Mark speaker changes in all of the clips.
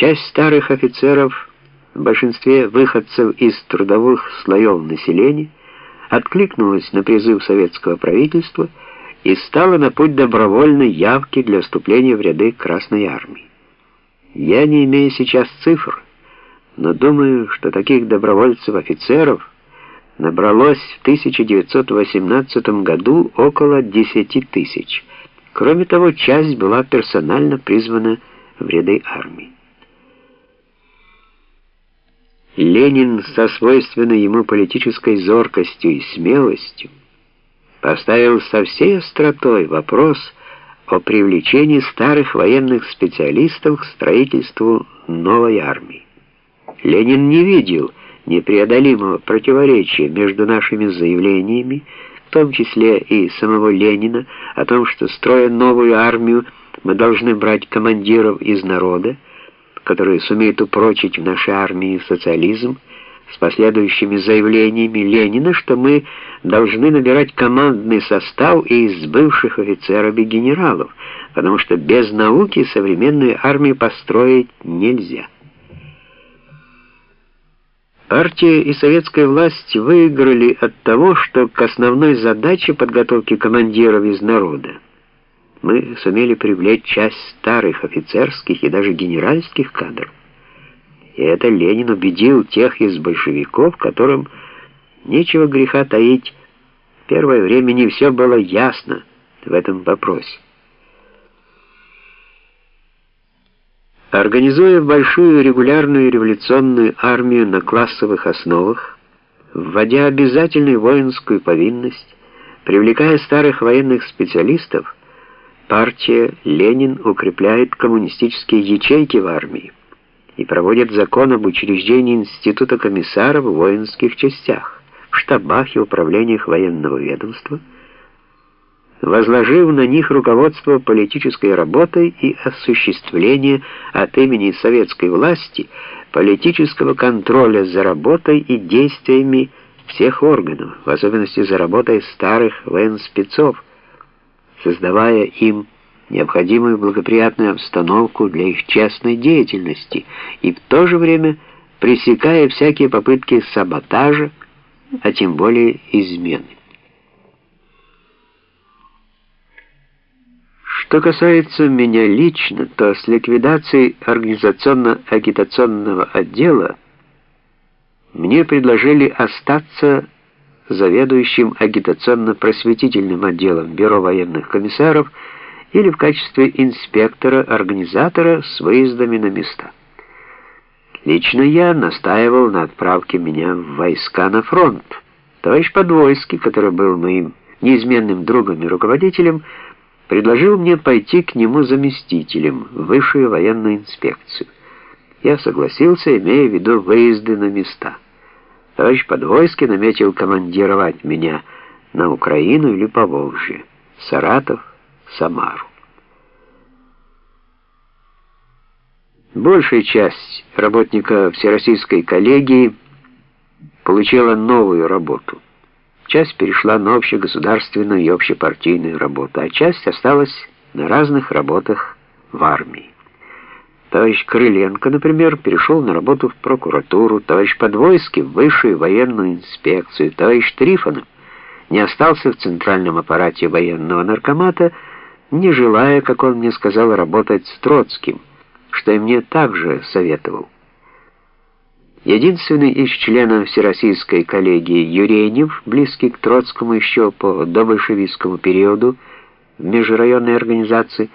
Speaker 1: Часть старых офицеров, в большинстве выходцев из трудовых слоев населения, откликнулась на призыв советского правительства и стала на путь добровольной явки для вступления в ряды Красной Армии. Я не имею сейчас цифр, но думаю, что таких добровольцев-офицеров набралось в 1918 году около 10 тысяч. Кроме того, часть была персонально призвана в ряды армии. Ленин со свойственной ему политической зоркостью и смелостью поставил со всей остротой вопрос о привлечении старых военных специалистов к строительству новой армии. Ленин не видел непреодолимого противоречия между нашими заявлениями, в том числе и самого Ленина, о том, что, строя новую армию, мы должны брать командиров из народа, которые сумеют упрочить в нашей армии социализм, с последующими заявлениями Ленина, что мы должны набирать командный состав из бывших офицеров и генералов, потому что без науки современную армию построить нельзя. Партия и советская власть выиграли от того, что к основной задаче подготовки командиров из народа мы сумели привлечь часть старых офицерских и даже генеральских кадров. И это Ленин убедил тех из большевиков, которым нечего греха таить. В первое время не все было ясно в этом вопросе. Организуя большую регулярную революционную армию на классовых основах, вводя обязательную воинскую повинность, привлекая старых военных специалистов, партия Ленин укрепляет коммунистические ячейки в армии и проводит закон об учреждении института комиссаров в воинских частях, в штабах и управлениях военного ведомства, возложив на них руководство политической работой и осуществление от имени советской власти политического контроля за работой и действиями всех органов, в особенности за работой старых военспецов, создавая им необходимую благоприятную обстановку для их частной деятельности и в то же время пресекая всякие попытки саботажа, а тем более измены. Что касается меня лично, то с ликвидацией организационно-агитационного отдела мне предложили остаться заведующим агитационно-просветительным отделом Бюро военных комиссаров или в качестве инспектора-организатора с выездами на места. Лично я настаивал на отправке меня в войска на фронт. Товарищ Подвойский, который был моим неизменным другом и руководителем, предложил мне пойти к нему заместителем в высшую военную инспекцию. Я согласился, имея в виду выезды на места. Товарищ Подвойский наметил командировать меня на Украину или Поволжье, Саратов, Самару. Большая часть работников Всероссийской коллегии получила новую работу. Часть перешла на общегосударственную и общепартийную работу, а часть осталась на разных работах в армии. Товарищ Крыленко, например, перешел на работу в прокуратуру, товарищ Подвойский в высшую военную инспекцию, товарищ Трифонов не остался в центральном аппарате военного наркомата, не желая, как он мне сказал, работать с Троцким, что и мне также советовал. Единственный из членов Всероссийской коллегии Юренев, близкий к Троцкому еще по добольшевистскому периоду в межрайонной организации,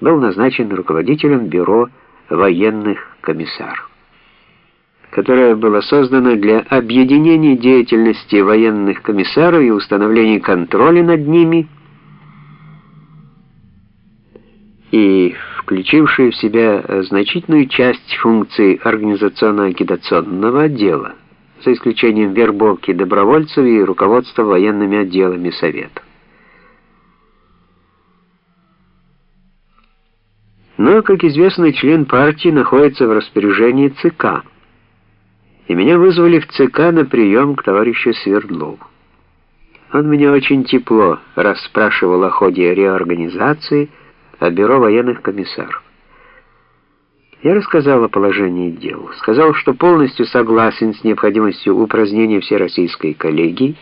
Speaker 1: был назначен руководителем бюро военных комиссаров, которое было создано для объединения деятельности военных комиссаров и установления контроля над ними и включившее в себя значительную часть функций организационно-агитационного отдела, за исключением вербовки добровольцев и руководства военными отделами Совета. Но, как известно, член партии находится в распоряжении ЦК. И меня вызвали в ЦК на прием к товарищу Свердлову. Он меня очень тепло расспрашивал о ходе реорганизации, о бюро военных комиссаров. Я рассказал о положении дел, сказал, что полностью согласен с необходимостью упразднения всероссийской коллегии,